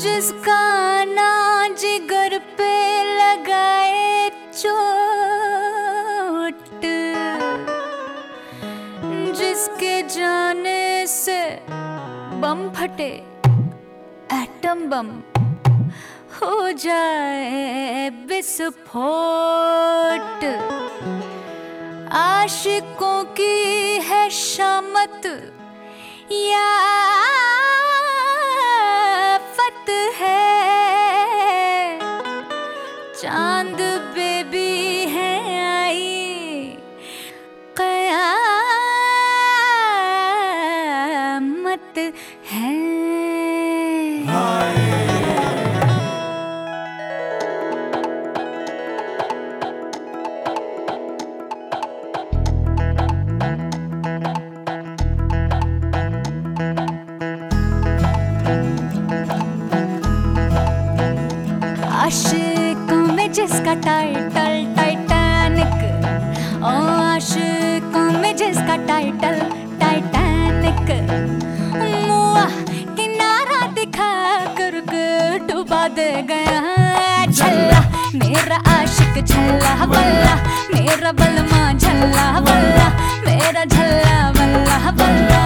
जिसका ना पे लगाए चोट जिसके जाने से बम फटे। एटम बम हो जाए विस्फोट। आशिकों की है शामत या फत है। चाँद बेबी है आई, कयामत है। आशिकों में जिसका टाइटल टाइटैनिक ओ, आशिकों में जिसका टाइटल टाइटैनिक मुआ किनारा दिखा कर डुबा दे गया मेरा आशिक झल्ला, बल्ला। मेरा बलमा झल्ला, बल्ला। मेरा झल्ला, बल्ला बल्ला।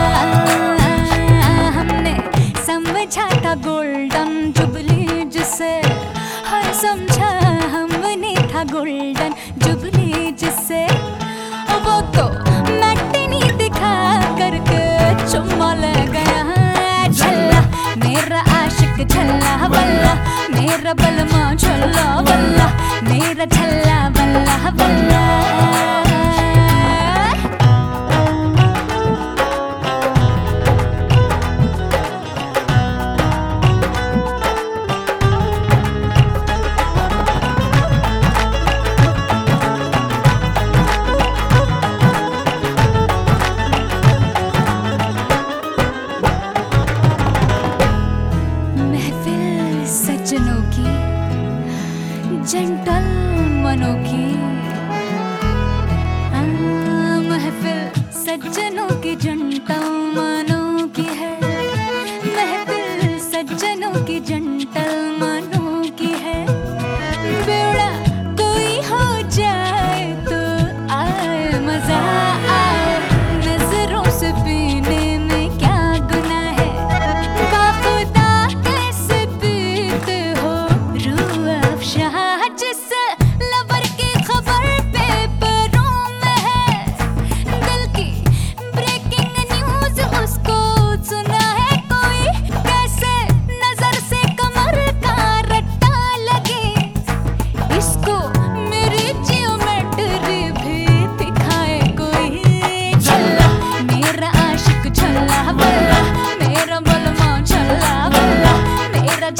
मेरा बलमा झल्ला बल्ला मेरा झल्ला बल्ला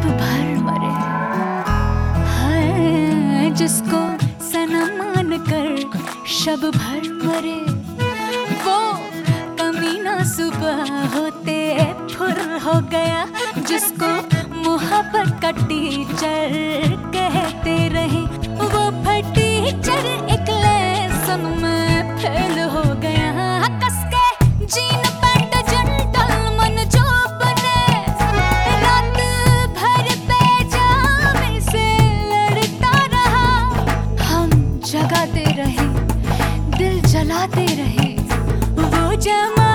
शब भर मरे। हाय, जिसको मान कर शब भर मरे। वो कमीना सुबह होते फुर हो गया, जिसको मोहब्बत का टीचर रहे रहे। वो जमा